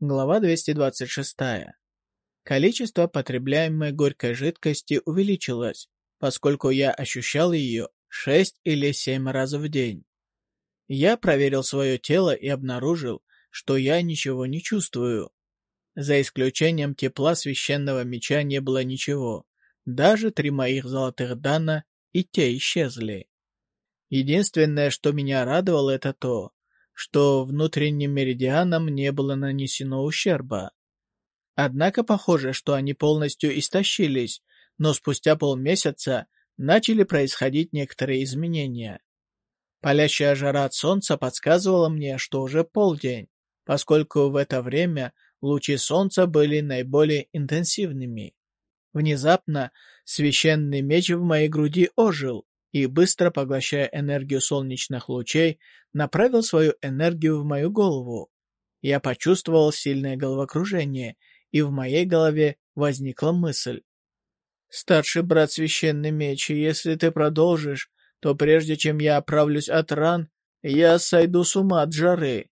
Глава 226. Количество потребляемой горькой жидкости увеличилось, поскольку я ощущал ее 6 или 7 раз в день. Я проверил свое тело и обнаружил, что я ничего не чувствую. За исключением тепла священного меча не было ничего. Даже три моих золотых дана и те исчезли. Единственное, что меня радовало, это то, что внутренним меридианам не было нанесено ущерба. Однако похоже, что они полностью истощились, но спустя полмесяца начали происходить некоторые изменения. Палящая жара от солнца подсказывала мне, что уже полдень, поскольку в это время лучи солнца были наиболее интенсивными. Внезапно священный меч в моей груди ожил, и, быстро поглощая энергию солнечных лучей, направил свою энергию в мою голову. Я почувствовал сильное головокружение, и в моей голове возникла мысль. «Старший брат Священный Меч, если ты продолжишь, то прежде чем я оправлюсь от ран, я сойду с ума от жары».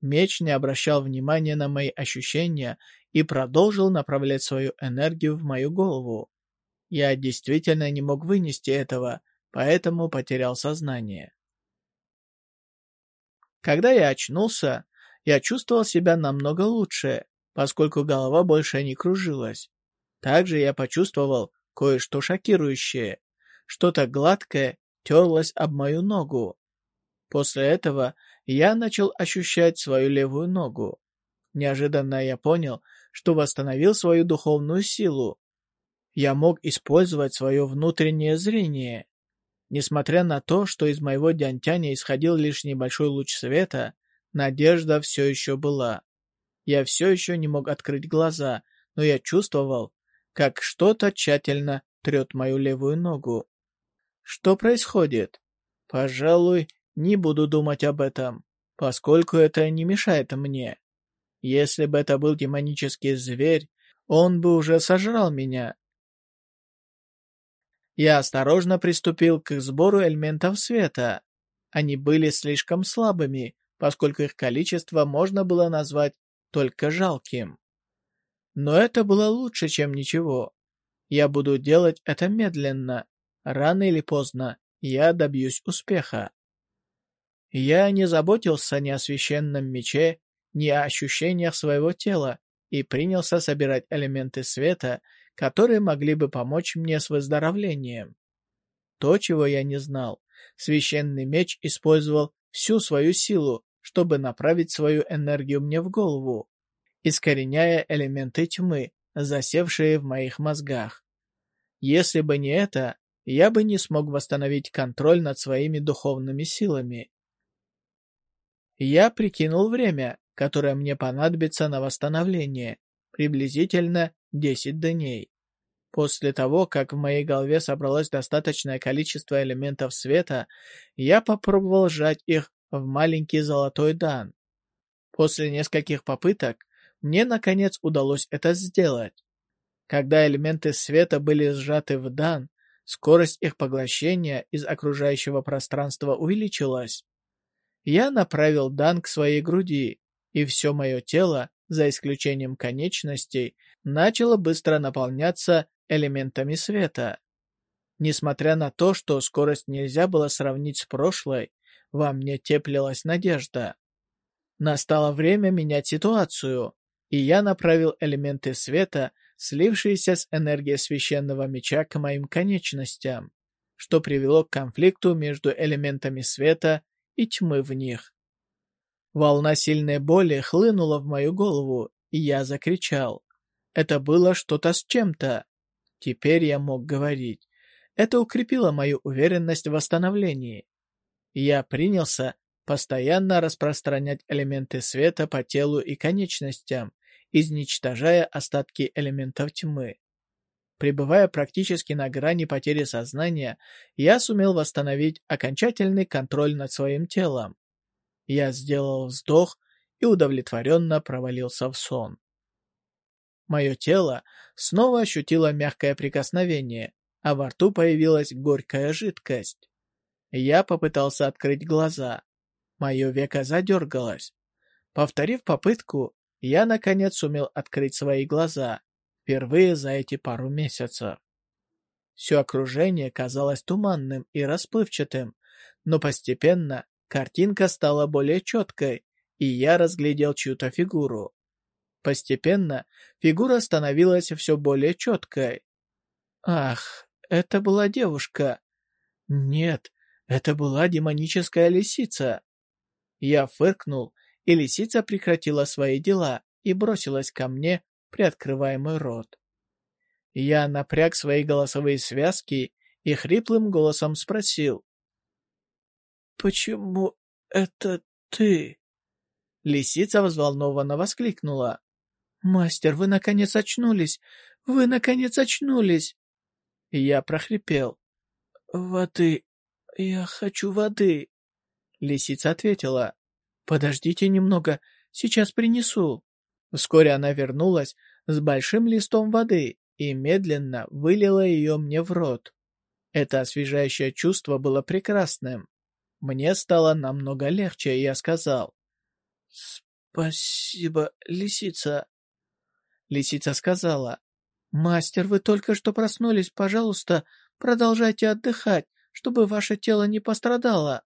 Меч не обращал внимания на мои ощущения и продолжил направлять свою энергию в мою голову. Я действительно не мог вынести этого, поэтому потерял сознание. Когда я очнулся, я чувствовал себя намного лучше, поскольку голова больше не кружилась. Также я почувствовал кое-что шокирующее. Что-то гладкое терлось об мою ногу. После этого я начал ощущать свою левую ногу. Неожиданно я понял, что восстановил свою духовную силу. Я мог использовать свое внутреннее зрение. Несмотря на то, что из моего дянтяня исходил лишь небольшой луч света, надежда все еще была. Я все еще не мог открыть глаза, но я чувствовал, как что-то тщательно трет мою левую ногу. Что происходит? Пожалуй, не буду думать об этом, поскольку это не мешает мне. Если бы это был демонический зверь, он бы уже сожрал меня. Я осторожно приступил к сбору элементов света. Они были слишком слабыми, поскольку их количество можно было назвать только жалким. Но это было лучше, чем ничего. Я буду делать это медленно. Рано или поздно я добьюсь успеха. Я не заботился ни о священном мече, ни о ощущениях своего тела и принялся собирать элементы света, которые могли бы помочь мне с выздоровлением. То, чего я не знал, священный меч использовал всю свою силу, чтобы направить свою энергию мне в голову, искореняя элементы тьмы, засевшие в моих мозгах. Если бы не это, я бы не смог восстановить контроль над своими духовными силами. Я прикинул время, которое мне понадобится на восстановление, приблизительно 10 дней. После того, как в моей голове собралось достаточное количество элементов света, я попробовал сжать их в маленький золотой дан. После нескольких попыток мне, наконец, удалось это сделать. Когда элементы света были сжаты в дан, скорость их поглощения из окружающего пространства увеличилась. Я направил дан к своей груди, и все мое тело, за исключением конечностей, начало быстро наполняться элементами света. Несмотря на то, что скорость нельзя было сравнить с прошлой, во мне теплилась надежда. Настало время менять ситуацию, и я направил элементы света, слившиеся с энергией священного меча к моим конечностям, что привело к конфликту между элементами света и тьмы в них. Волна сильной боли хлынула в мою голову, и я закричал. Это было что-то с чем-то. Теперь я мог говорить. Это укрепило мою уверенность в восстановлении. Я принялся постоянно распространять элементы света по телу и конечностям, изничтожая остатки элементов тьмы. Пребывая практически на грани потери сознания, я сумел восстановить окончательный контроль над своим телом. Я сделал вздох и удовлетворенно провалился в сон. Мое тело снова ощутило мягкое прикосновение, а во рту появилась горькая жидкость. Я попытался открыть глаза. Мое веко задергалось. Повторив попытку, Я, наконец, сумел открыть свои глаза, впервые за эти пару месяцев. Все окружение казалось туманным и расплывчатым, но постепенно картинка стала более четкой, и я разглядел чью-то фигуру. Постепенно фигура становилась все более четкой. Ах, это была девушка. Нет, это была демоническая лисица. Я фыркнул, и лисица прекратила свои дела и бросилась ко мне, приоткрывая мой рот. Я напряг свои голосовые связки и хриплым голосом спросил. «Почему это ты?» Лисица взволнованно воскликнула. «Мастер, вы наконец очнулись! Вы наконец очнулись!» Я прохрипел. «Воды! Я хочу воды!» Лисица ответила. «Подождите немного, сейчас принесу». Вскоре она вернулась с большим листом воды и медленно вылила ее мне в рот. Это освежающее чувство было прекрасным. Мне стало намного легче, и я сказал. «Спасибо, лисица». Лисица сказала. «Мастер, вы только что проснулись, пожалуйста, продолжайте отдыхать, чтобы ваше тело не пострадало».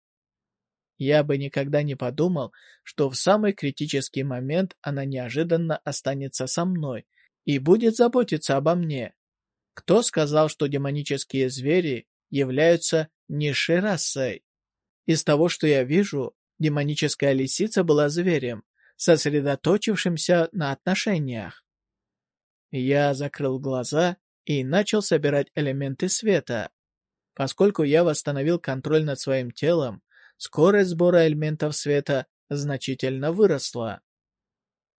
Я бы никогда не подумал, что в самый критический момент она неожиданно останется со мной и будет заботиться обо мне. Кто сказал, что демонические звери являются низшей расой? Из того, что я вижу, демоническая лисица была зверем, сосредоточившимся на отношениях. Я закрыл глаза и начал собирать элементы света. Поскольку я восстановил контроль над своим телом, скорость сбора элементов света значительно выросла.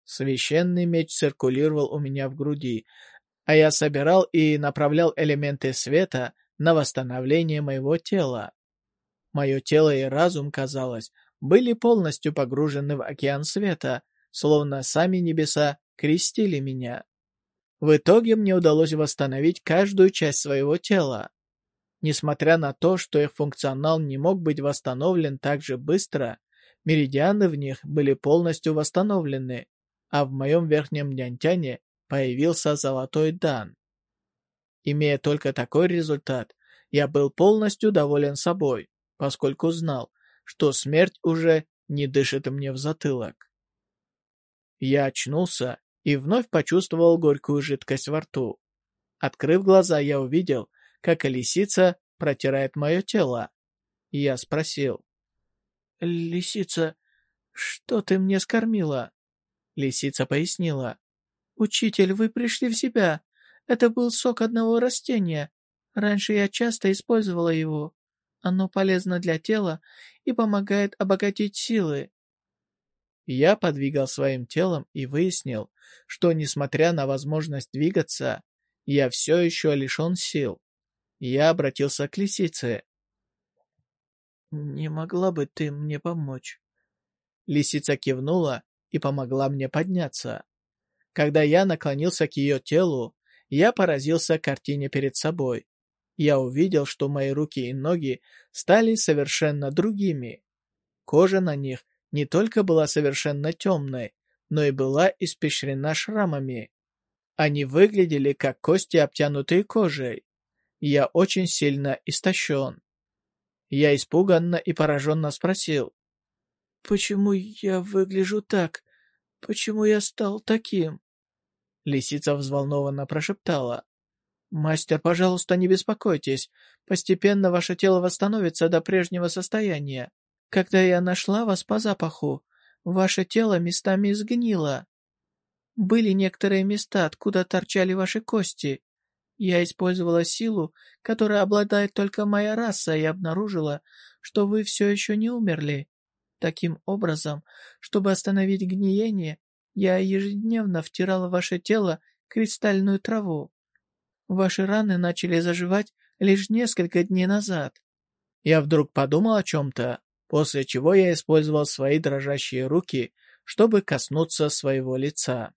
Священный меч циркулировал у меня в груди, а я собирал и направлял элементы света на восстановление моего тела. Мое тело и разум, казалось, были полностью погружены в океан света, словно сами небеса крестили меня. В итоге мне удалось восстановить каждую часть своего тела. Несмотря на то, что их функционал не мог быть восстановлен так же быстро, меридианы в них были полностью восстановлены, а в моем верхнем дянтяне появился золотой дан. Имея только такой результат, я был полностью доволен собой, поскольку знал, что смерть уже не дышит мне в затылок. Я очнулся и вновь почувствовал горькую жидкость во рту. Открыв глаза, я увидел, как лисица протирает мое тело. Я спросил. «Лисица, что ты мне скормила?» Лисица пояснила. «Учитель, вы пришли в себя. Это был сок одного растения. Раньше я часто использовала его. Оно полезно для тела и помогает обогатить силы». Я подвигал своим телом и выяснил, что, несмотря на возможность двигаться, я все еще лишен сил. Я обратился к лисице. «Не могла бы ты мне помочь?» Лисица кивнула и помогла мне подняться. Когда я наклонился к ее телу, я поразился картине перед собой. Я увидел, что мои руки и ноги стали совершенно другими. Кожа на них не только была совершенно темной, но и была испещрена шрамами. Они выглядели как кости, обтянутые кожей. Я очень сильно истощен. Я испуганно и пораженно спросил. «Почему я выгляжу так? Почему я стал таким?» Лисица взволнованно прошептала. «Мастер, пожалуйста, не беспокойтесь. Постепенно ваше тело восстановится до прежнего состояния. Когда я нашла вас по запаху, ваше тело местами изгнило. Были некоторые места, откуда торчали ваши кости. Я использовала силу, которой обладает только моя раса, и обнаружила, что вы все еще не умерли. Таким образом, чтобы остановить гниение, я ежедневно втирала в ваше тело кристальную траву. Ваши раны начали заживать лишь несколько дней назад. Я вдруг подумал о чем-то, после чего я использовал свои дрожащие руки, чтобы коснуться своего лица.